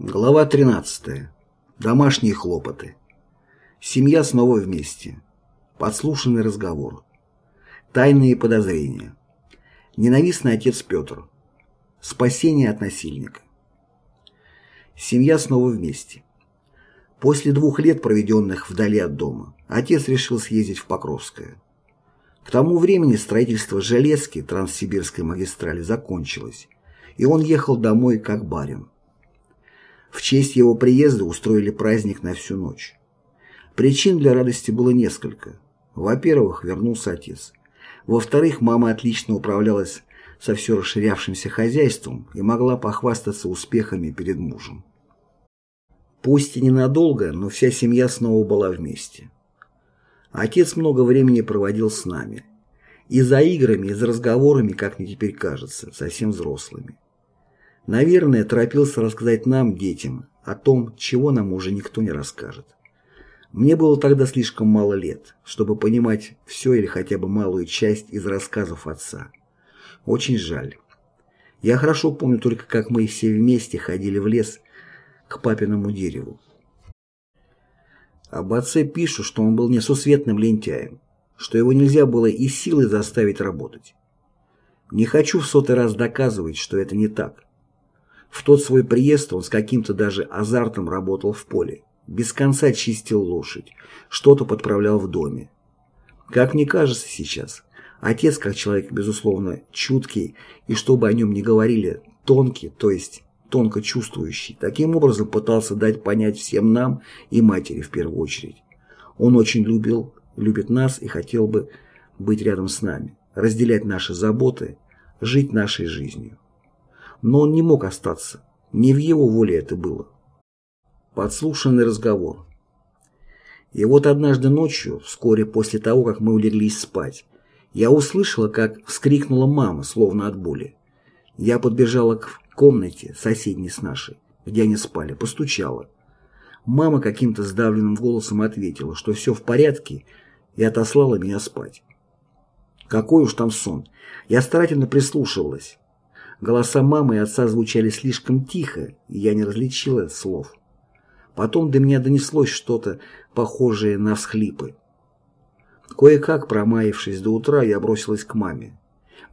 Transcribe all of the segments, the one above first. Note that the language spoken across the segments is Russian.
Глава 13. Домашние хлопоты. Семья снова вместе. Подслушанный разговор. Тайные подозрения. Ненавистный отец Петр. Спасение от насильника. Семья снова вместе. После двух лет, проведенных вдали от дома, отец решил съездить в Покровское. К тому времени строительство железки Транссибирской магистрали закончилось, и он ехал домой как барин. В честь его приезда устроили праздник на всю ночь. Причин для радости было несколько. Во-первых, вернулся отец. Во-вторых, мама отлично управлялась со все расширявшимся хозяйством и могла похвастаться успехами перед мужем. Пусть и ненадолго, но вся семья снова была вместе. Отец много времени проводил с нами. И за играми, и за разговорами, как мне теперь кажется, совсем взрослыми. Наверное, торопился рассказать нам, детям, о том, чего нам уже никто не расскажет. Мне было тогда слишком мало лет, чтобы понимать все или хотя бы малую часть из рассказов отца. Очень жаль. Я хорошо помню только, как мы все вместе ходили в лес к папиному дереву. Об отце пишут, что он был несусветным лентяем, что его нельзя было и силой заставить работать. Не хочу в сотый раз доказывать, что это не так. В тот свой приезд он с каким-то даже азартом работал в поле. Без конца чистил лошадь, что-то подправлял в доме. Как мне кажется сейчас, отец, как человек, безусловно, чуткий, и чтобы о нем не говорили, тонкий, то есть тонко чувствующий, таким образом пытался дать понять всем нам и матери в первую очередь. Он очень любил, любит нас и хотел бы быть рядом с нами, разделять наши заботы, жить нашей жизнью но он не мог остаться. Не в его воле это было. Подслушанный разговор. И вот однажды ночью, вскоре после того, как мы улеглись спать, я услышала, как вскрикнула мама, словно от боли. Я подбежала к комнате, соседней с нашей, где они спали, постучала. Мама каким-то сдавленным голосом ответила, что все в порядке, и отослала меня спать. Какой уж там сон. Я старательно прислушивалась. Голоса мамы и отца звучали слишком тихо, и я не различила слов. Потом до меня донеслось что-то похожее на всхлипы. Кое-как, промаявшись до утра, я бросилась к маме.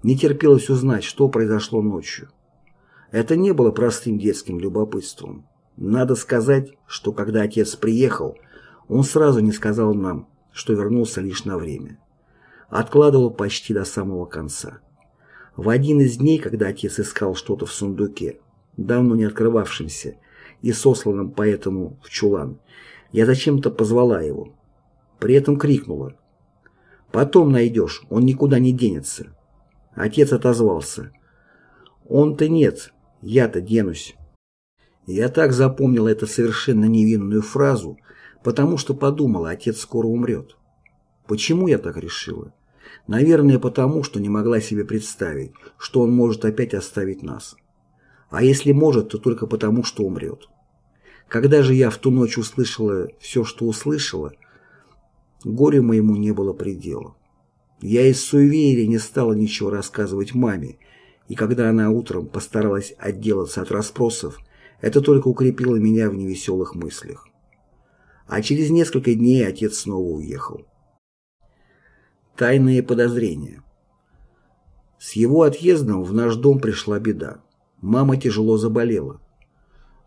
Не терпелось узнать, что произошло ночью. Это не было простым детским любопытством. Надо сказать, что когда отец приехал, он сразу не сказал нам, что вернулся лишь на время. Откладывал почти до самого конца. В один из дней, когда отец искал что-то в сундуке, давно не открывавшемся, и сосланном поэтому в чулан, я зачем-то позвала его. При этом крикнула. «Потом найдешь, он никуда не денется». Отец отозвался. «Он-то нет, я-то денусь». Я так запомнила эту совершенно невинную фразу, потому что подумала, отец скоро умрет. Почему я так решила? Наверное, потому, что не могла себе представить, что он может опять оставить нас. А если может, то только потому, что умрет. Когда же я в ту ночь услышала все, что услышала, горю моему не было предела. Я из суеверия не стала ничего рассказывать маме, и когда она утром постаралась отделаться от расспросов, это только укрепило меня в невеселых мыслях. А через несколько дней отец снова уехал. Тайные подозрения. С его отъездом в наш дом пришла беда. Мама тяжело заболела.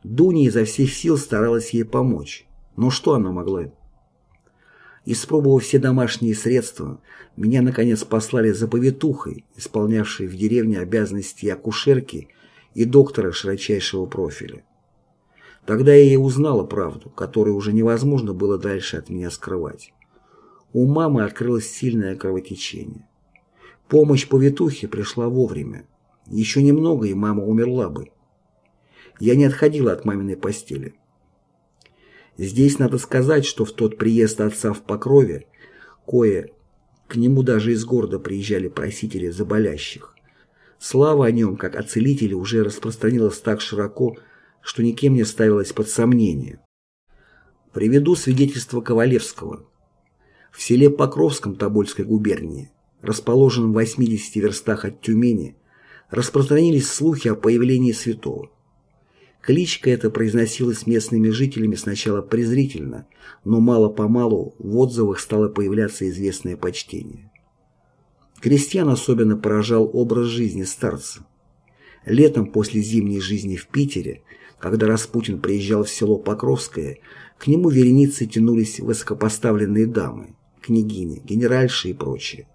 Дуня изо всех сил старалась ей помочь. Но что она могла? Испробовав все домашние средства, меня, наконец, послали за повитухой, исполнявшей в деревне обязанности акушерки и доктора широчайшего профиля. Тогда я и узнала правду, которую уже невозможно было дальше от меня скрывать. У мамы открылось сильное кровотечение. Помощь повитухе пришла вовремя. Еще немного, и мама умерла бы. Я не отходила от маминой постели. Здесь надо сказать, что в тот приезд отца в Покрове, кое к нему даже из города приезжали просители заболящих. Слава о нем, как о целителе, уже распространилась так широко, что никем не ставилась под сомнение. Приведу свидетельство Ковалевского, в селе Покровском Тобольской губернии, расположенном в 80 верстах от Тюмени, распространились слухи о появлении святого. Кличка эта произносилась местными жителями сначала презрительно, но мало-помалу в отзывах стало появляться известное почтение. Крестьян особенно поражал образ жизни старца. Летом после зимней жизни в Питере, когда Распутин приезжал в село Покровское, к нему вереницы тянулись высокопоставленные дамы, княгини, генеральши и прочие.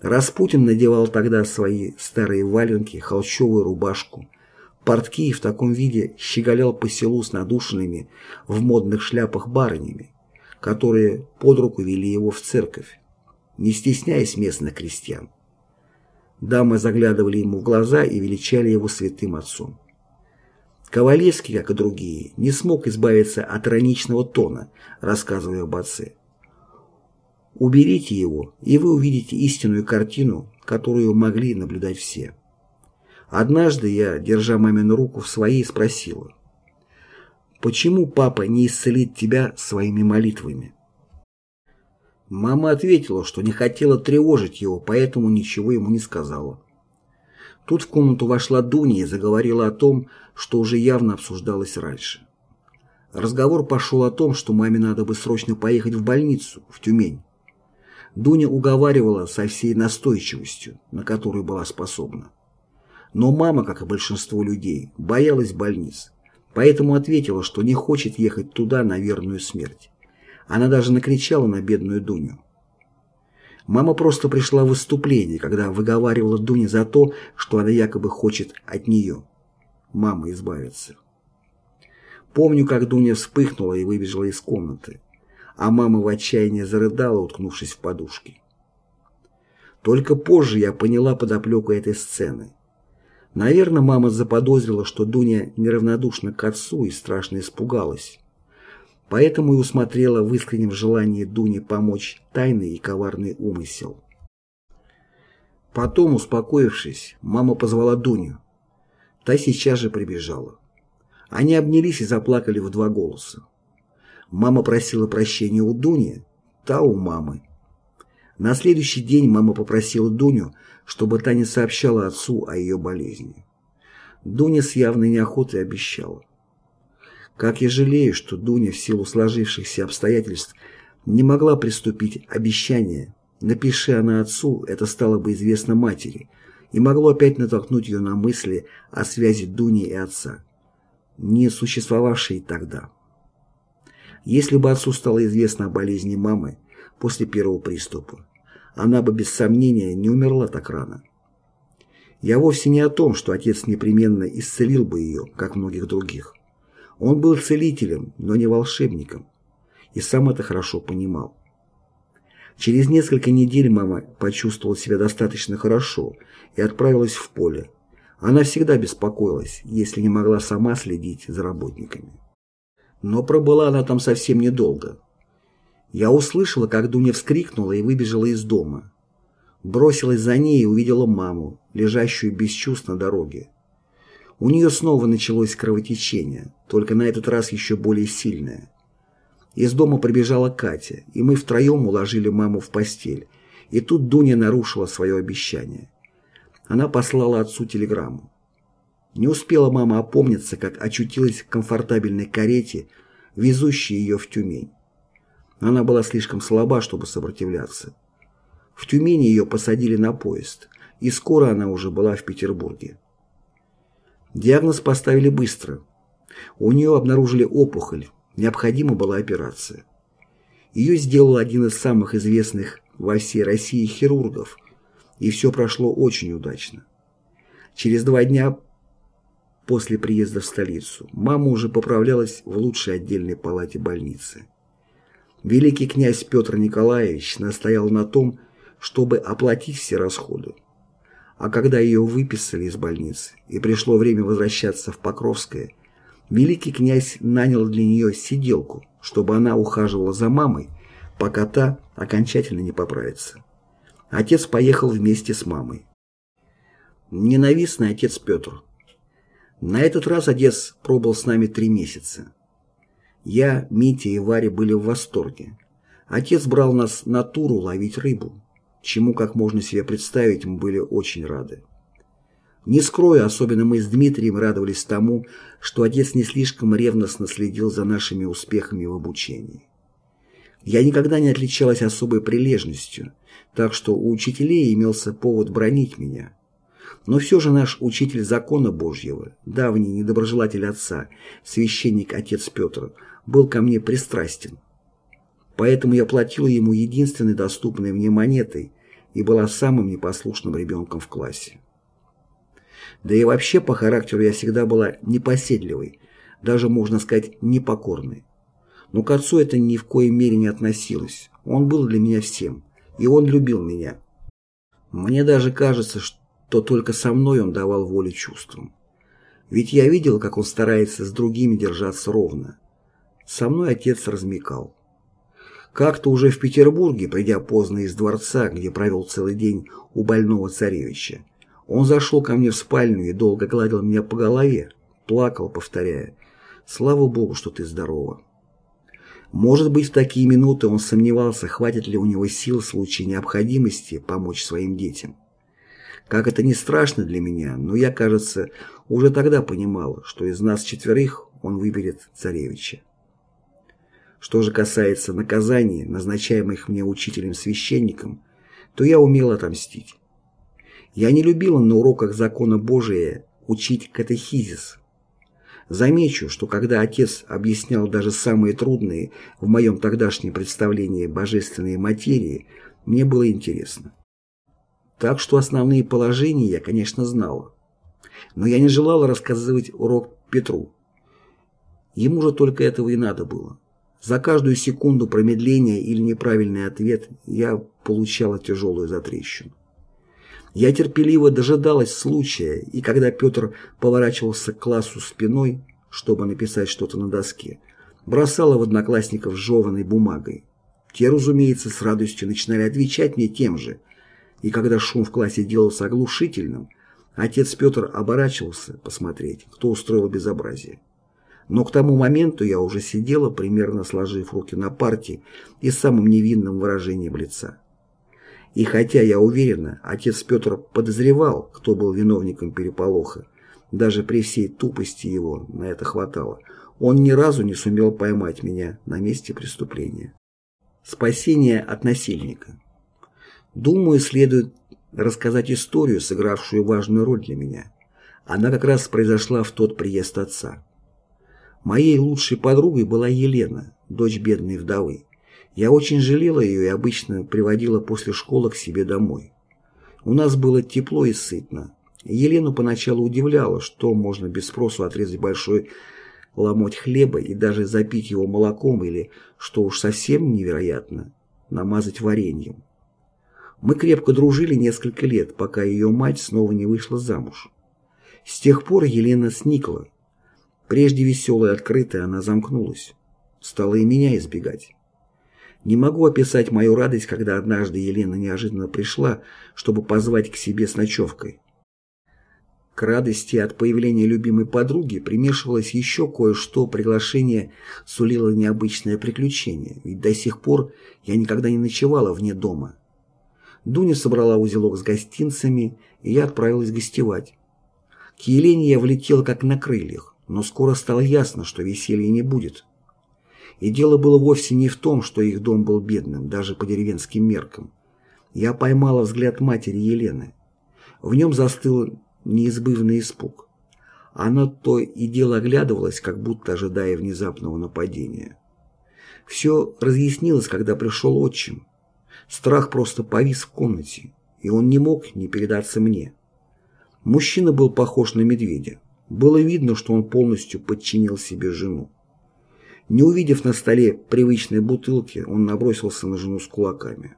Распутин надевал тогда свои старые валенки, холщовую рубашку, портки и в таком виде щеголял по селу с надушенными в модных шляпах барынями, которые под руку вели его в церковь, не стесняясь местных крестьян. Дамы заглядывали ему в глаза и величали его святым отцом. Ковалевский, как и другие, не смог избавиться от ироничного тона, рассказывая об отце. Уберите его, и вы увидите истинную картину, которую могли наблюдать все. Однажды я, держа мамину руку в своей, спросила, «Почему папа не исцелит тебя своими молитвами?» Мама ответила, что не хотела тревожить его, поэтому ничего ему не сказала. Тут в комнату вошла Дуня и заговорила о том, что уже явно обсуждалось раньше. Разговор пошел о том, что маме надо бы срочно поехать в больницу, в Тюмень. Дуня уговаривала со всей настойчивостью, на которую была способна. Но мама, как и большинство людей, боялась больниц, поэтому ответила, что не хочет ехать туда на верную смерть. Она даже накричала на бедную Дуню. Мама просто пришла в выступление, когда выговаривала Дуне за то, что она якобы хочет от нее. Мама избавиться. Помню, как Дуня вспыхнула и выбежала из комнаты, а мама в отчаянии зарыдала, уткнувшись в подушки. Только позже я поняла подоплеку этой сцены. Наверное, мама заподозрила, что Дуня неравнодушна к отцу и страшно испугалась. Поэтому и усмотрела в искреннем желании Дуне помочь тайный и коварный умысел. Потом, успокоившись, мама позвала Дуню. Та сейчас же прибежала. Они обнялись и заплакали в два голоса. Мама просила прощения у Дуни, та у мамы. На следующий день мама попросила Дуню, чтобы та не сообщала отцу о ее болезни. Дуня с явной неохотой обещала. Как я жалею, что Дуня в силу сложившихся обстоятельств не могла приступить обещание. Напиши она отцу, это стало бы известно матери, и могло опять натолкнуть ее на мысли о связи Дуни и отца, не существовавшей тогда. Если бы отцу стало известно о болезни мамы после первого приступа, она бы без сомнения не умерла так рано. Я вовсе не о том, что отец непременно исцелил бы ее, как многих других. Он был целителем, но не волшебником, и сам это хорошо понимал. Через несколько недель мама почувствовала себя достаточно хорошо и отправилась в поле. Она всегда беспокоилась, если не могла сама следить за работниками. Но пробыла она там совсем недолго. Я услышала, как Дуня вскрикнула и выбежала из дома. Бросилась за ней и увидела маму, лежащую без чувств на дороге. У нее снова началось кровотечение, только на этот раз еще более сильное. Из дома прибежала Катя, и мы втроем уложили маму в постель, и тут Дуня нарушила свое обещание. Она послала отцу телеграмму. Не успела мама опомниться, как очутилась в комфортабельной карете, везущей ее в Тюмень. Она была слишком слаба, чтобы сопротивляться. В Тюмени ее посадили на поезд, и скоро она уже была в Петербурге. Диагноз поставили быстро. У нее обнаружили опухоль, необходима была операция. Ее сделал один из самых известных во всей России хирургов, и все прошло очень удачно. Через два дня после приезда в столицу мама уже поправлялась в лучшей отдельной палате больницы. Великий князь Петр Николаевич настоял на том, чтобы оплатить все расходы. А когда ее выписали из больницы и пришло время возвращаться в Покровское, великий князь нанял для нее сиделку, чтобы она ухаживала за мамой, пока та окончательно не поправится. Отец поехал вместе с мамой. Ненавистный отец Петр. На этот раз отец пробыл с нами три месяца. Я, Митя и Варя были в восторге. Отец брал нас на туру ловить рыбу чему, как можно себе представить, мы были очень рады. Не скрою, особенно мы с Дмитрием радовались тому, что отец не слишком ревностно следил за нашими успехами в обучении. Я никогда не отличалась особой прилежностью, так что у учителей имелся повод бронить меня. Но все же наш учитель закона Божьего, давний недоброжелатель отца, священник отец Петр, был ко мне пристрастен. Поэтому я платила ему единственной доступной мне монетой и была самым непослушным ребенком в классе. Да и вообще по характеру я всегда была непоседливой, даже, можно сказать, непокорной. Но к отцу это ни в коей мере не относилось. Он был для меня всем, и он любил меня. Мне даже кажется, что только со мной он давал волю чувствам. Ведь я видел, как он старается с другими держаться ровно. Со мной отец размекал. Как-то уже в Петербурге, придя поздно из дворца, где провел целый день у больного царевича, он зашел ко мне в спальню и долго гладил меня по голове, плакал, повторяя «Слава Богу, что ты здорова». Может быть, в такие минуты он сомневался, хватит ли у него сил в случае необходимости помочь своим детям. Как это не страшно для меня, но я, кажется, уже тогда понимала, что из нас четверых он выберет царевича. Что же касается наказаний, назначаемых мне учителем-священником, то я умела отомстить. Я не любила на уроках закона Божия учить катехизис. Замечу, что когда отец объяснял даже самые трудные в моем тогдашнем представлении божественные материи, мне было интересно. Так что основные положения я, конечно, знала. Но я не желала рассказывать урок Петру. Ему же только этого и надо было. За каждую секунду промедления или неправильный ответ я получала тяжелую затрещину. Я терпеливо дожидалась случая, и когда Петр поворачивался к классу спиной, чтобы написать что-то на доске, бросала в одноклассников жеванной бумагой. Те, разумеется, с радостью начинали отвечать мне тем же, и когда шум в классе делался оглушительным, отец Петр оборачивался посмотреть, кто устроил безобразие. Но к тому моменту я уже сидела, примерно сложив руки на парте и самым невинным выражением лица. И хотя, я уверена, отец Петр подозревал, кто был виновником переполоха, даже при всей тупости его на это хватало, он ни разу не сумел поймать меня на месте преступления. Спасение от насильника. Думаю, следует рассказать историю, сыгравшую важную роль для меня. Она как раз произошла в тот приезд отца. Моей лучшей подругой была Елена, дочь бедной вдовы. Я очень жалела ее и обычно приводила после школы к себе домой. У нас было тепло и сытно. Елену поначалу удивляло, что можно без спросу отрезать большой ломоть хлеба и даже запить его молоком или, что уж совсем невероятно, намазать вареньем. Мы крепко дружили несколько лет, пока ее мать снова не вышла замуж. С тех пор Елена сникла. Прежде веселая и открытая она замкнулась. Стала и меня избегать. Не могу описать мою радость, когда однажды Елена неожиданно пришла, чтобы позвать к себе с ночевкой. К радости от появления любимой подруги примешивалось еще кое-что, приглашение сулило необычное приключение, ведь до сих пор я никогда не ночевала вне дома. Дуня собрала узелок с гостинцами, и я отправилась гостевать. К Елене я влетела как на крыльях, но скоро стало ясно, что веселья не будет. И дело было вовсе не в том, что их дом был бедным, даже по деревенским меркам. Я поймала взгляд матери Елены. В нем застыл неизбывный испуг. Она то и дело оглядывалась, как будто ожидая внезапного нападения. Все разъяснилось, когда пришел отчим. Страх просто повис в комнате, и он не мог не передаться мне. Мужчина был похож на медведя. Было видно, что он полностью подчинил себе жену. Не увидев на столе привычной бутылки, он набросился на жену с кулаками.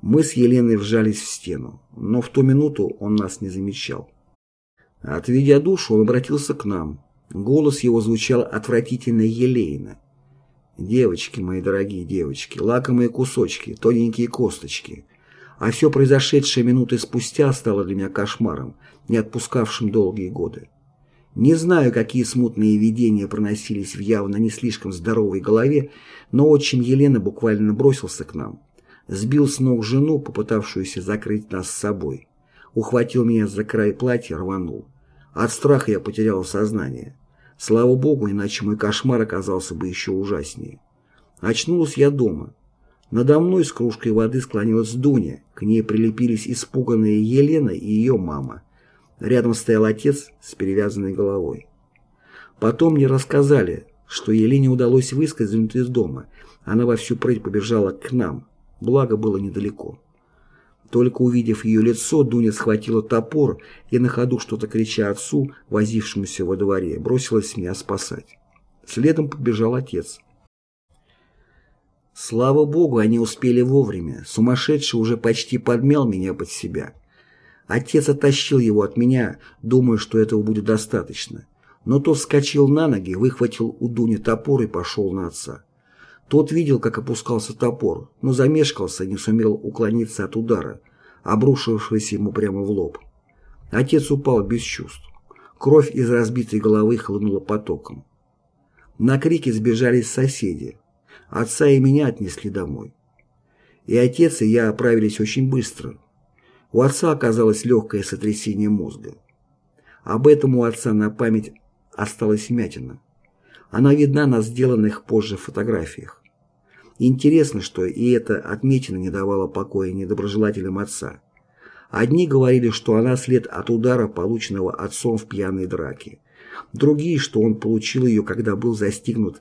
Мы с Еленой вжались в стену, но в ту минуту он нас не замечал. Отведя душу, он обратился к нам. Голос его звучал отвратительно елейно. «Девочки, мои дорогие девочки, лакомые кусочки, тоненькие косточки». А все произошедшее минуты спустя стало для меня кошмаром, не отпускавшим долгие годы. Не знаю, какие смутные видения проносились в явно не слишком здоровой голове, но отчим Елена буквально бросился к нам. Сбил с ног жену, попытавшуюся закрыть нас с собой. ухватил меня за край платья, рванул. От страха я потерял сознание. Слава богу, иначе мой кошмар оказался бы еще ужаснее. Очнулась я дома. Надо мной с кружкой воды склонилась Дуня, к ней прилепились испуганные Елена и ее мама. Рядом стоял отец с перевязанной головой. Потом мне рассказали, что Елене удалось выскользнуть из дома. Она во всю прыть побежала к нам, благо было недалеко. Только увидев ее лицо, Дуня схватила топор и на ходу что-то крича отцу, возившемуся во дворе, бросилась меня спасать. Следом побежал отец. Слава богу, они успели вовремя. Сумасшедший уже почти подмял меня под себя. Отец оттащил его от меня, думая, что этого будет достаточно. Но тот вскочил на ноги, выхватил у Дуни топор и пошел на отца. Тот видел, как опускался топор, но замешкался, не сумел уклониться от удара, обрушившегося ему прямо в лоб. Отец упал без чувств. Кровь из разбитой головы хлынула потоком. На крики сбежались соседи. Отца и меня отнесли домой. И отец, и я оправились очень быстро. У отца оказалось легкое сотрясение мозга. Об этом у отца на память осталась мятина. Она видна на сделанных позже фотографиях. Интересно, что и эта отметина не давала покоя недоброжелателям отца. Одни говорили, что она след от удара, полученного отцом в пьяной драке. Другие, что он получил ее, когда был застигнут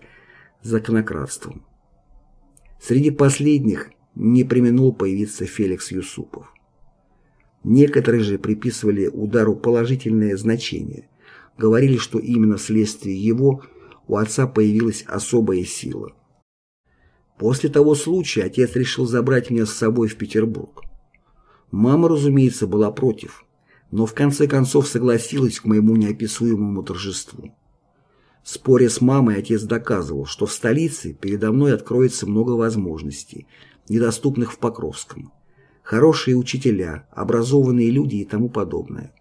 законократством. Среди последних не применул появиться Феликс Юсупов. Некоторые же приписывали удару положительное значение. Говорили, что именно вследствие его у отца появилась особая сила. После того случая отец решил забрать меня с собой в Петербург. Мама, разумеется, была против, но в конце концов согласилась к моему неописуемому торжеству. Споря с мамой, отец доказывал, что в столице передо мной откроется много возможностей, недоступных в Покровском. Хорошие учителя, образованные люди и тому подобное.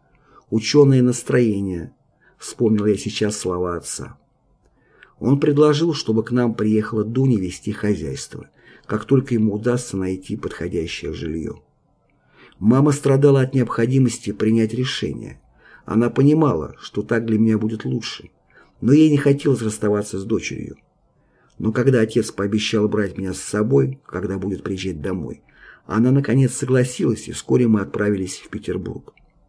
Ученое настроение, вспомнил я сейчас слова отца. Он предложил, чтобы к нам приехала Дуня вести хозяйство, как только ему удастся найти подходящее жилье. Мама страдала от необходимости принять решение. Она понимала, что так для меня будет лучше, но ей не хотелось расставаться с дочерью. Но когда отец пообещал брать меня с собой, когда будет приезжать домой, она наконец согласилась, и вскоре мы отправились в Петербург.